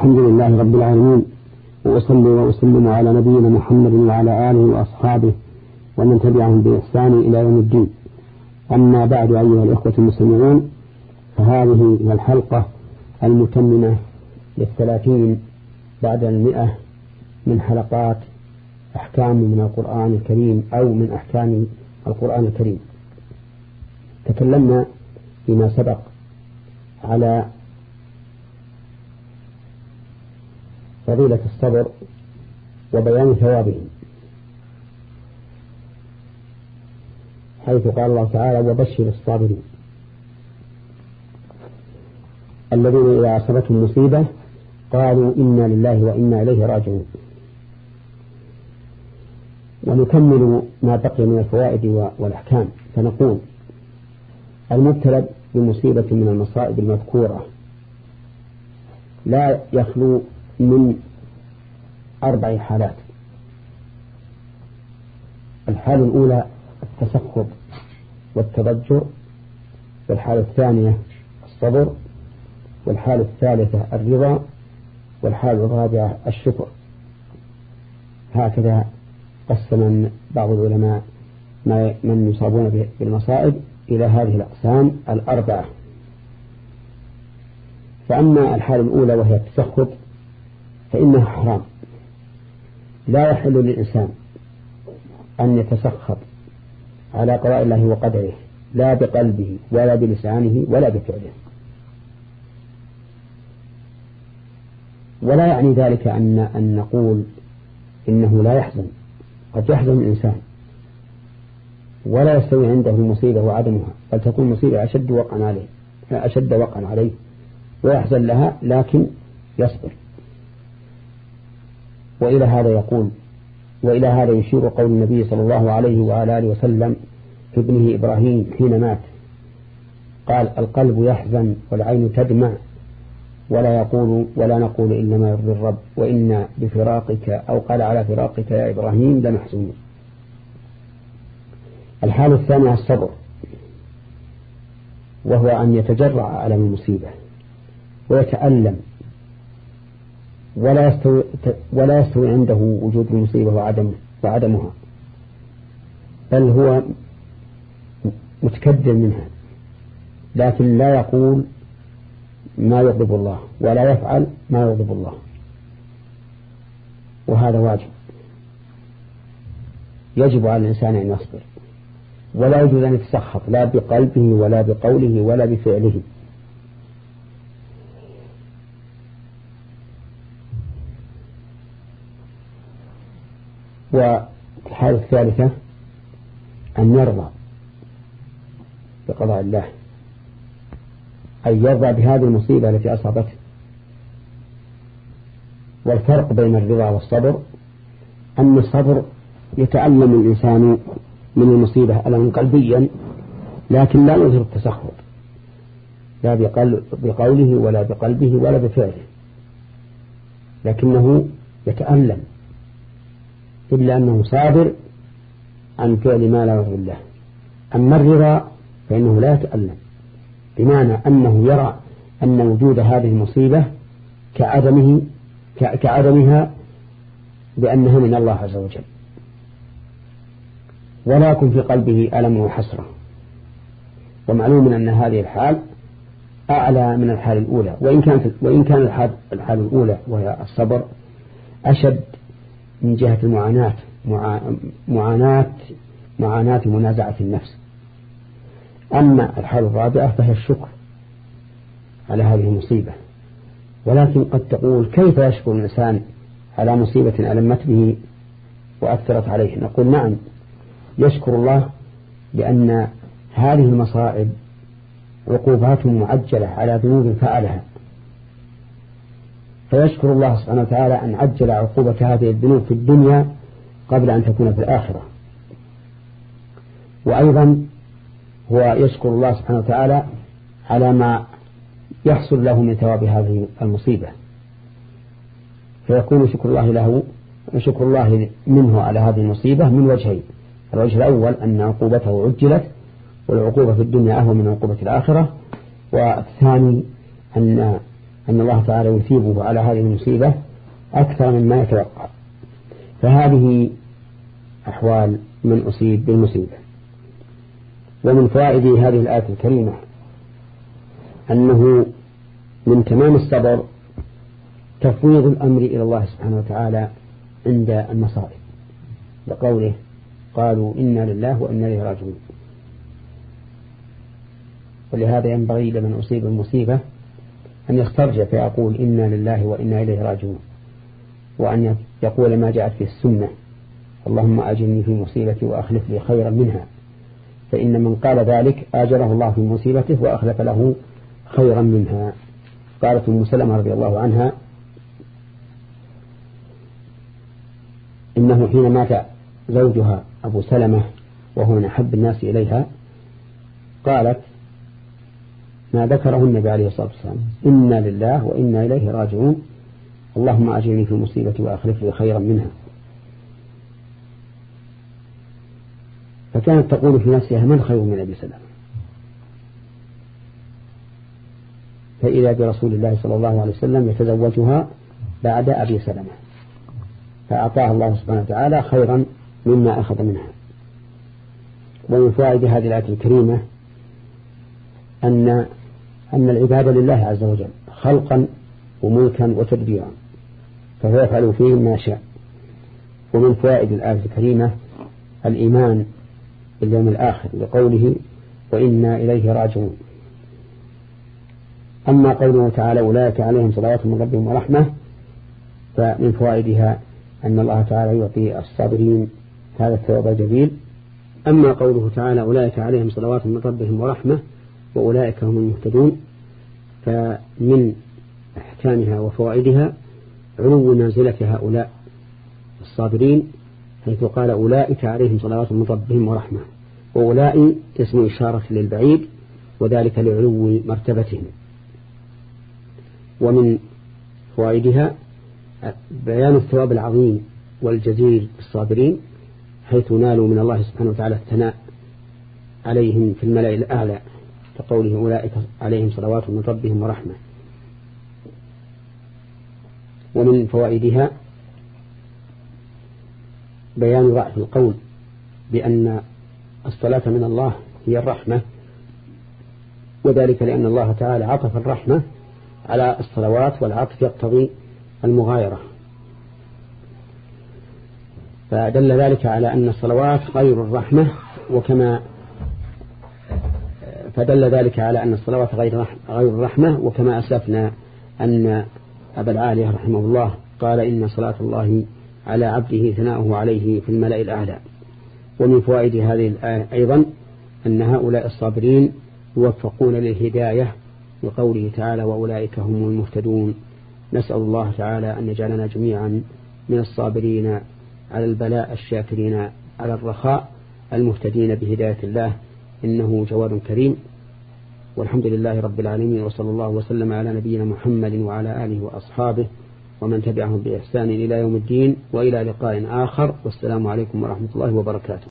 الحمد لله رب العالمين وأصلي وأسلم على نبينا محمد وعلى آله وأصحابه ومن تبعهم بإحسان إلى يوم الدين. أما بعد أيها الإخوة المسلمون فهذه هي الحلقة المتممة للثلاثين بعد المئة من حلقات أحكام من القرآن الكريم أو من أحكام القرآن الكريم. تكلمنا فيما سبق على فضيلة الصبر وبيان ثوابه. حيث قال الله تعالى وبشر الصابرين. الذين إذا أصابتهم مصيبة قالوا إنا لله وإنا إليه راجعون. ونكمل ما بقي من الفوائد والأحكام. فنقول المبتلى بمصيبة من المصائب المذكورة. لا يخلو من أربع حالات. الحالة الأولى التسخط والتضجر والحالة الثانية الصبر والحالة الثالثة الرضا والحالة الرابعة الشكر. هكذا قسم بعض العلماء من يصابون بالمصائب إلى هذه الأقسام الأربعة. فأما الحالة الأولى وهي التسخط فإنها حرام. لا يحل للإنسان أن يتسخط على قضاء الله وقدره لا بقلبه ولا بلسانه ولا بفعله. ولا يعني ذلك أن أن نقول إنه لا يحزن. قد يحزن الإنسان. ولا يستوي عنده المصيبة وعدمها بل تكون مصيبة أشد وقعا عليه أشد وقعا عليه ويحزن لها لكن يصبر. وإلى هذا يقول وإلى هذا يشير قول النبي صلى الله عليه وعلى آله وسلم في ابنه إبراهيم حين مات. قال القلب يحزن والعين تدمع ولا يقول ولا نقول إلا ما يرضي الرب وإنا بفراقك أو قال على فراقك يا إبراهيم لمحزونون الحالة الثانية الصبر وهو أن يتجرع على المصيبة ويتألم ولا يستوي ولا يستوي عنده وجود المصيبة وعدم وعدمها. بل هو متكدر منها لكن لا يقول ما يغضب الله ولا يفعل ما يغضب الله. وهذا واجب. يجب على الإنسان أن يصبر. ولا يجوز أن يتسخط لا بقلبه ولا بقوله ولا بفعله. والحالة الثالثة أن يرضى بقضاء الله أن يرضى بهذه المصيبة التي أصابته. والفرق بين الرضا والصبر أن الصبر يتألم الإنسان من المصيبة ألما قلبيا لكن لا يظهر التسخط لا بقوله ولا بقلبه ولا بفعله لكنه يتألم. إلا أنه صابر عن فعل ما لا يرضي الله. أما الرضا فإنه لا يتألم بمعنى أنه يرى أن وجود هذه المصيبة كعدمه كعدمها بأنها من الله عز وجل. ولا يكن في قلبه ألم وحسرة. ومعلوم أن هذه الحال أعلى من الحال الأولى. وإن كانت وإن كان الحال, الحال الأولى وهي الصبر أشد من جهة المعاناة معاناة معاناة منازعة النفس. أما الحالة الرابعة فهي الشكر على هذه المصيبة. ولكن قد تقول كيف يشكر الإنسان على مصيبة ألمت به وأثرت عليه؟ نقول نعم يشكر الله لأن هذه المصائب عقوبات معجلة على ذنوب فعلها. فيشكر الله سبحانه وتعالى أن عجل عقوبة هذه الذنوب في الدنيا قبل أن تكون في الآخرة. وأيضا هو يشكر الله سبحانه وتعالى على ما يحصل له من ثواب هذه المصيبة. فيكون شكر الله له شكر الله منه على هذه المصيبة من وجهين. الوجه الأول أن عقوبته عجلت والعقوبة في الدنيا أهون من عقوبة الآخرة. والثاني أن أن الله تعالى يثيبه على هذه المصيبة أكثر مما يتوقع. فهذه أحوال من أصيب بالمصيبة. ومن فوائد هذه الآية الكريمة أنه من تمام الصبر تفويض الأمر إلى الله سبحانه وتعالى عند المصائب. بقوله قالوا إنا لله وإنا إليه راجعون. ولهذا ينبغي لمن أصيب المصيبة أن يسترجع فيقول إنا لله وإنا إليه راجعون. وأن يقول ما جاءت في السنة اللهم أجلني في مصيبتي وأخلف لي خيرا منها. فإن من قال ذلك آجره الله في مصيبته وأخلف له خيرا منها. قالت أم سلمة رضي الله عنها إنه حين مات زوجها أبو سلمة وهو من أحب الناس إليها قالت ما ذكره النبي عليه الصلاة والسلام. إنا لله وإنا إليه راجعون. اللهم أجرني في مصيبتي وأخلف لي خيرا منها. فكانت تقول في نفسها من خير من أبي سلمة؟ فإذا برسول الله صلى الله عليه وسلم يتزوجها بعد أبي سلمة. فأعطاها الله سبحانه وتعالى خيرا مما أخذ منها. ومن فوائد هذه الآية الكريمة أن أن العباد لله عز وجل خلقا وملكا وتدبيرا فهو يفعل فيهم ما شاء. ومن فوائد الآية الكريمة الإيمان باليوم الآخر لقوله وإنا إليه راجعون. أما قوله تعالى أولئك عليهم صلوات من ربهم ورحمة فمن فوائدها أن الله تعالى يعطي الصابرين هذا الثواب الجميل أما قوله تعالى أولئك عليهم صلوات من ربهم ورحمة وأولئك هم المهتدون فمن أحكامها وفوائدها علو منزلة هؤلاء الصابرين حيث قال أولئك عليهم صلوات من ربهم ورحمة وأولئك اسم إشارة للبعيد وذلك لعلو مرتبتهم. ومن فوائدها بيان الثواب العظيم والجزيل بالصابرين حيث نالوا من الله سبحانه وتعالى الثناء عليهم في الملأ الأعلى. كقوله أولئك عليهم صلوات من ربهم ورحمة. ومن فوائدها بيان ضعف القول بأن الصلاة من الله هي الرحمة وذلك لأن الله تعالى عطف الرحمة على الصلوات والعطف يقتضي المغايرة. فدل ذلك على أن الصلوات غير الرحمة وكما فدل ذلك على أن الصلوات غير غير الرحمة وكما أسلفنا أن أبا العالية رحمه الله قال إن صلاة الله على عبده ثناؤه عليه في الملأ الأعلى. ومن فوائد هذه الآية أيضا أن هؤلاء الصابرين يوفقون للهداية لقوله تعالى وأولئك هم المهتدون. نسأل الله تعالى أن يجعلنا جميعا من الصابرين على البلاء الشاكرين على الرخاء المهتدين بهداية الله. إنه جواد كريم. والحمد لله رب العالمين وصلى الله وسلم على نبينا محمد وعلى آله وأصحابه ومن تبعهم بإحسان إلى يوم الدين وإلى لقاء آخر والسلام عليكم ورحمة الله وبركاته.